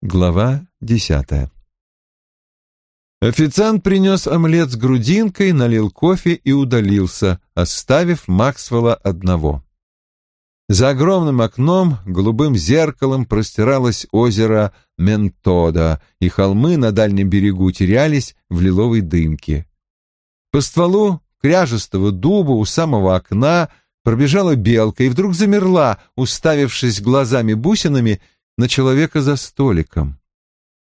Глава десятая Официант принес омлет с грудинкой, налил кофе и удалился, оставив Максвелла одного. За огромным окном голубым зеркалом простиралось озеро Ментода, и холмы на дальнем берегу терялись в лиловой дымке. По стволу кряжестого дуба у самого окна пробежала белка и вдруг замерла, уставившись глазами-бусинами на человека за столиком.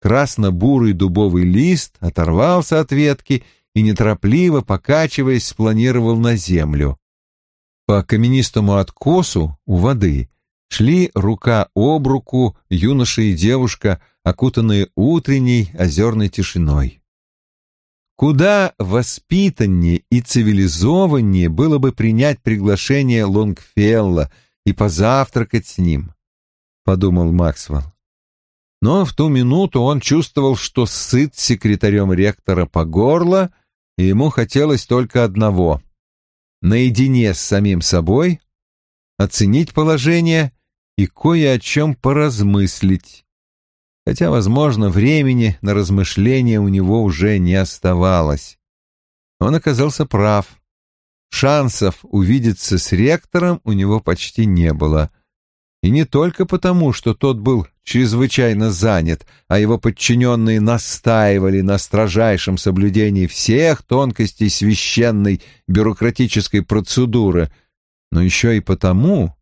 Красно-бурый дубовый лист оторвался от ветки и, неторопливо покачиваясь, спланировал на землю. По каменистому откосу у воды шли рука об руку юноша и девушка, окутанные утренней озерной тишиной. Куда воспитаннее и цивилизованнее было бы принять приглашение Лонгфелла и позавтракать с ним, — подумал Максвелл. Но в ту минуту он чувствовал, что сыт секретарем ректора по горло, и ему хотелось только одного — наедине с самим собой, оценить положение и кое о чем поразмыслить. Хотя, возможно, времени на размышления у него уже не оставалось. Он оказался прав. Шансов увидеться с ректором у него почти не было — и не только потому, что тот был чрезвычайно занят, а его подчиненные настаивали на строжайшем соблюдении всех тонкостей священной бюрократической процедуры, но еще и потому,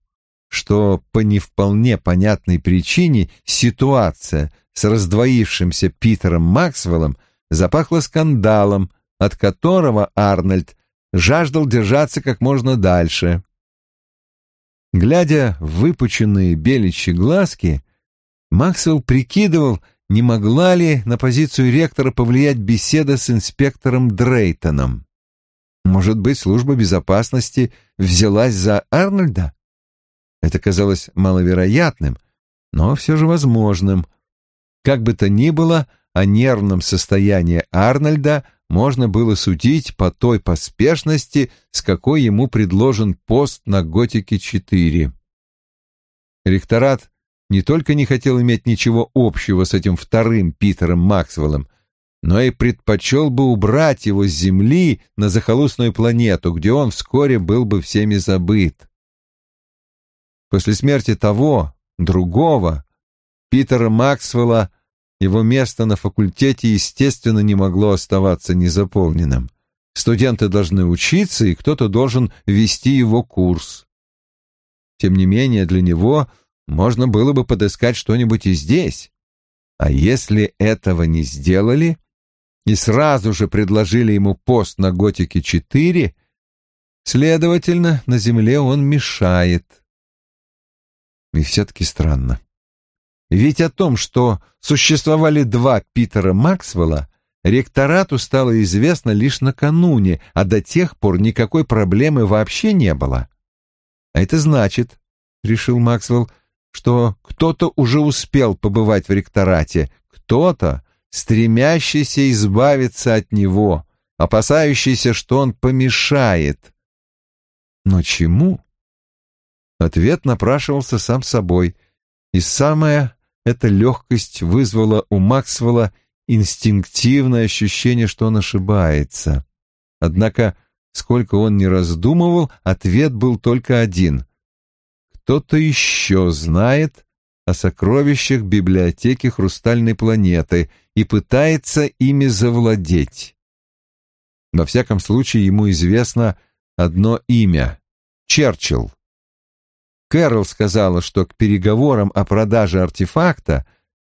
что по не вполне понятной причине ситуация с раздвоившимся Питером Максвеллом запахла скандалом, от которого Арнольд жаждал держаться как можно дальше. Глядя в выпученные беличьи глазки, Максвелл прикидывал, не могла ли на позицию ректора повлиять беседа с инспектором Дрейтоном. Может быть, служба безопасности взялась за Арнольда? Это казалось маловероятным, но все же возможным. Как бы то ни было, о нервном состоянии Арнольда можно было судить по той поспешности, с какой ему предложен пост на Готике-4. Ректорат не только не хотел иметь ничего общего с этим вторым Питером Максвеллом, но и предпочел бы убрать его с Земли на захолустную планету, где он вскоре был бы всеми забыт. После смерти того, другого, Питера Максвелла его место на факультете, естественно, не могло оставаться незаполненным. Студенты должны учиться, и кто-то должен вести его курс. Тем не менее, для него можно было бы подыскать что-нибудь и здесь. А если этого не сделали и сразу же предложили ему пост на Готике-4, следовательно, на земле он мешает. И все-таки странно. Ведь о том, что существовали два Питера Максвелла, ректорату стало известно лишь накануне, а до тех пор никакой проблемы вообще не было. А это значит, — решил Максвелл, — что кто-то уже успел побывать в ректорате, кто-то, стремящийся избавиться от него, опасающийся, что он помешает. Но чему? Ответ напрашивался сам собой, и самое эта легкость вызвала у Максвелла инстинктивное ощущение, что он ошибается. Однако, сколько он ни раздумывал, ответ был только один. Кто-то еще знает о сокровищах библиотеки Хрустальной планеты и пытается ими завладеть. Во всяком случае, ему известно одно имя — Черчилл. Кэрол сказала, что к переговорам о продаже артефакта,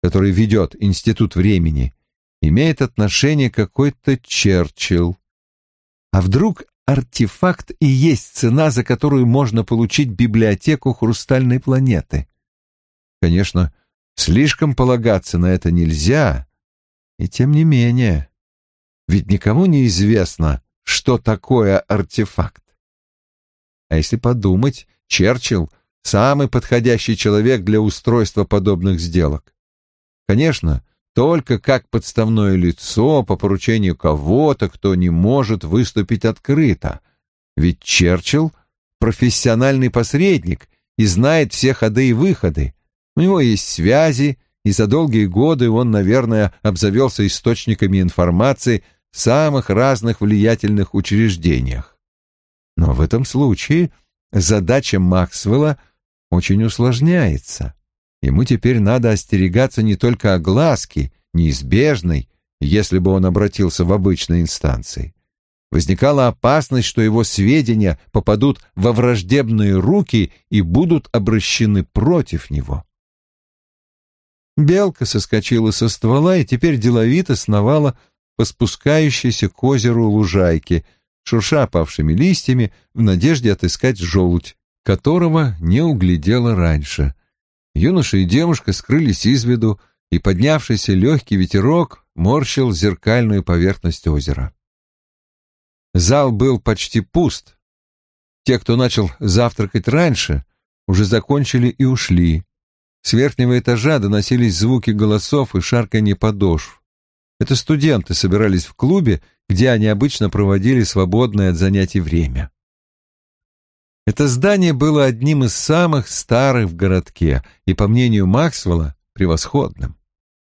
который ведет Институт времени, имеет отношение какой-то Черчилл. А вдруг артефакт и есть цена, за которую можно получить библиотеку хрустальной планеты? Конечно, слишком полагаться на это нельзя, и тем не менее, ведь никому не известно, что такое артефакт. А если подумать, Черчилл самый подходящий человек для устройства подобных сделок. Конечно, только как подставное лицо по поручению кого-то, кто не может выступить открыто. Ведь Черчилл — профессиональный посредник и знает все ходы и выходы. У него есть связи, и за долгие годы он, наверное, обзавелся источниками информации в самых разных влиятельных учреждениях. Но в этом случае задача Максвелла очень усложняется. Ему теперь надо остерегаться не только огласки, неизбежной, если бы он обратился в обычные инстанции. Возникала опасность, что его сведения попадут во враждебные руки и будут обращены против него. Белка соскочила со ствола и теперь деловито сновала по спускающейся к озеру лужайке, шурша опавшими листьями в надежде отыскать желудь, которого не углядела раньше. Юноша и девушка скрылись из виду, и поднявшийся легкий ветерок морщил зеркальную поверхность озера. Зал был почти пуст. Те, кто начал завтракать раньше, уже закончили и ушли. С верхнего этажа доносились звуки голосов и шарканье подошв. Это студенты собирались в клубе, где они обычно проводили свободное от занятий время. Это здание было одним из самых старых в городке и, по мнению Максвелла, превосходным.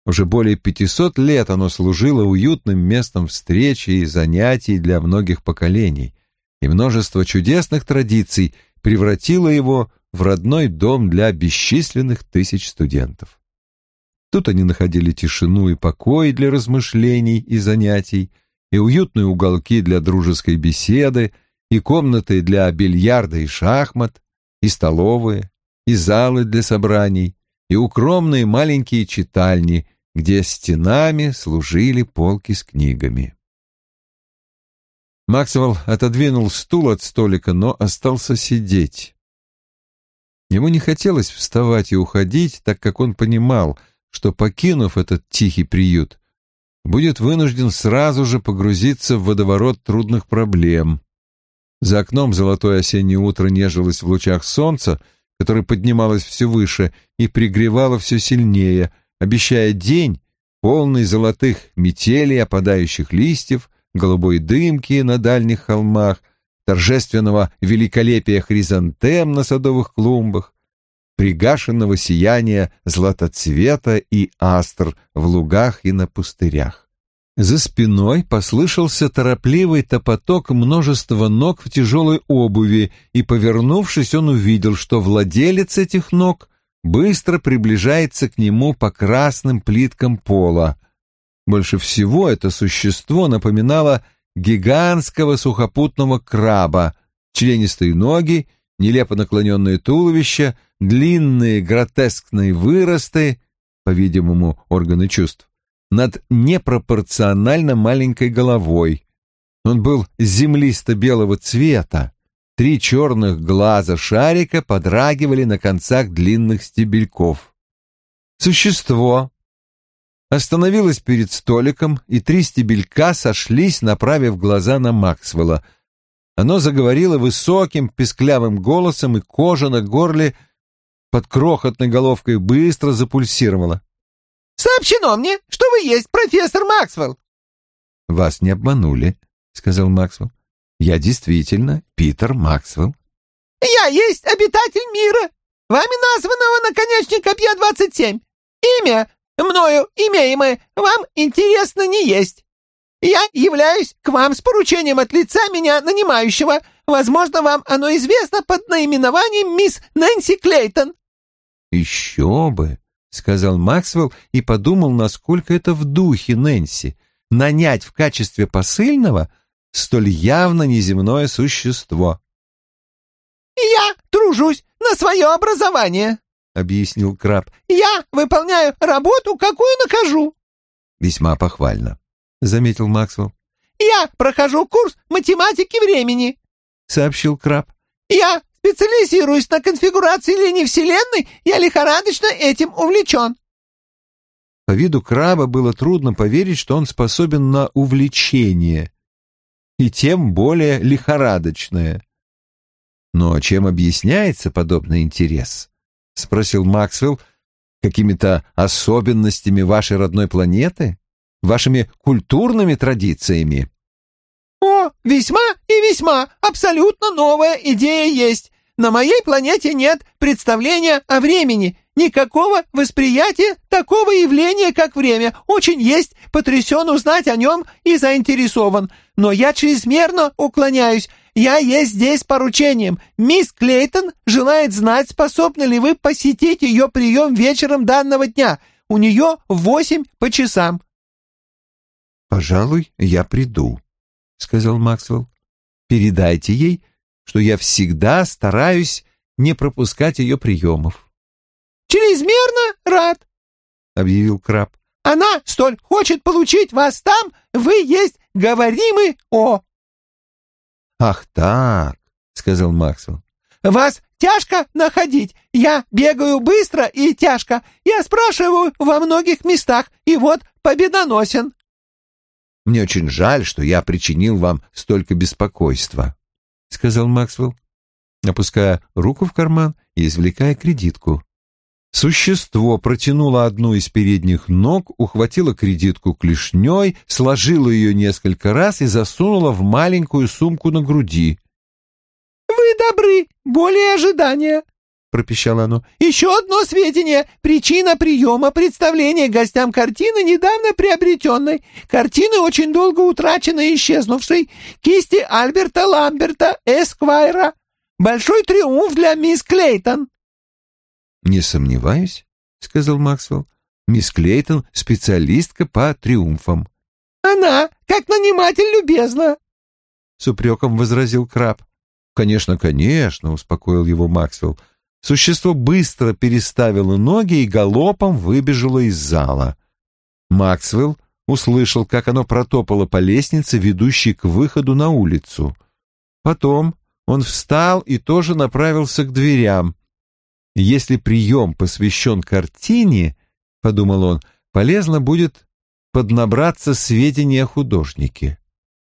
Уже более 500 лет оно служило уютным местом встречи и занятий для многих поколений, и множество чудесных традиций превратило его в родной дом для бесчисленных тысяч студентов. Тут они находили тишину и покой для размышлений и занятий, и уютные уголки для дружеской беседы, и комнаты для бильярда и шахмат, и столовые, и залы для собраний, и укромные маленькие читальни, где стенами служили полки с книгами. Максвелл отодвинул стул от столика, но остался сидеть. Ему не хотелось вставать и уходить, так как он понимал, что, покинув этот тихий приют, будет вынужден сразу же погрузиться в водоворот трудных проблем. За окном золотое осеннее утро нежилось в лучах солнца, которое поднималось все выше и пригревало все сильнее, обещая день, полный золотых метелей, опадающих листьев, голубой дымки на дальних холмах, торжественного великолепия хризантем на садовых клумбах, пригашенного сияния златоцвета и астр в лугах и на пустырях. За спиной послышался торопливый топоток множества ног в тяжелой обуви, и, повернувшись, он увидел, что владелец этих ног быстро приближается к нему по красным плиткам пола. Больше всего это существо напоминало гигантского сухопутного краба, членистые ноги, нелепо наклоненное туловище, длинные гротескные выросты, по-видимому, органы чувств, над непропорционально маленькой головой. Он был землисто-белого цвета. Три черных глаза шарика подрагивали на концах длинных стебельков. Существо остановилась перед столиком, и три стебелька сошлись, направив глаза на Максвелла. Оно заговорило высоким, песклявым голосом, и кожа на горле под крохотной головкой быстро запульсировала. «Сообщено мне, что вы есть профессор Максвелл!» «Вас не обманули», — сказал Максвелл. «Я действительно Питер Максвелл». «Я есть обитатель мира, вами названного наконечник копья 27. Имя мною имеемое вам интересно не есть. Я являюсь к вам с поручением от лица меня нанимающего. Возможно, вам оно известно под наименованием мисс Нэнси Клейтон». «Еще бы», — сказал Максвелл и подумал, насколько это в духе Нэнси — нанять в качестве посыльного столь явно неземное существо. «Я тружусь на свое образование», — объяснил краб. «Я выполняю работу, какую накажу». «Весьма похвально», — заметил Максвелл. «Я прохожу курс математики времени», — сообщил краб. «Я специализируюсь на конфигурации линий Вселенной, я лихорадочно этим увлечен». По виду краба было трудно поверить, что он способен на увлечение, и тем более лихорадочное. Но чем объясняется подобный интерес? — спросил Максвелл. «Какими-то особенностями вашей родной планеты? Вашими культурными традициями?» «О, весьма и весьма абсолютно новая идея есть. На моей планете нет представления о времени, никакого восприятия такого явления, как время. Очень есть, потрясен узнать о нем и заинтересован. Но я чрезмерно уклоняюсь. Я есть здесь поручением. Мисс Клейтон желает знать, способны ли вы посетить ее прием вечером данного дня. У нее восемь по часам». «Пожалуй, я приду», — сказал Максвелл. «Передайте ей, что я всегда стараюсь не пропускать ее приемов». «Чрезмерно рад», — объявил Краб. «Она столь хочет получить вас там, вы есть говоримый О». «Ах так», — сказал Максвелл. «Вас тяжко находить. Я бегаю быстро и тяжко. Я спрашиваю во многих местах, и вот победоносен». «Мне очень жаль, что я причинил вам столько беспокойства», — сказал Максвелл, опуская руку в карман и извлекая кредитку. Существо протянуло одну из передних ног, ухватило кредитку клешней, сложило ее несколько раз и засунуло в маленькую сумку на груди. «Вы добры, более ожидания», — пропищало оно. «Еще одно сведение. Причина приема представления гостям картины, недавно приобретенной. Картины очень долго утраченной и исчезнувшей. Кисти Альберта Ламберта, Эсквайра. Большой триумф для мисс Клейтон». «Не сомневаюсь», — сказал Максвелл. «Мисс Клейтон — специалистка по триумфам». «Она, как наниматель, любезна», — с упреком возразил Краб. «Конечно, конечно», — успокоил его Максвелл. Существо быстро переставило ноги и галопом выбежало из зала. Максвелл услышал, как оно протопало по лестнице, ведущей к выходу на улицу. Потом он встал и тоже направился к дверям. Если прием посвящен картине, — подумал он, — полезно будет поднабраться сведения о художнике.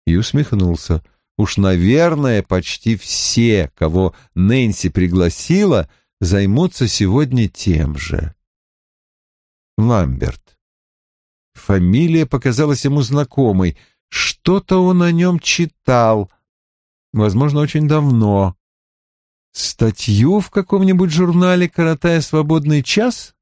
И усмехнулся. Уж, наверное, почти все, кого Нэнси пригласила, займутся сегодня тем же. Ламберт. Фамилия показалась ему знакомой. Что-то он о нем читал. Возможно, очень давно. Статью в каком-нибудь журнале, коротая свободный час?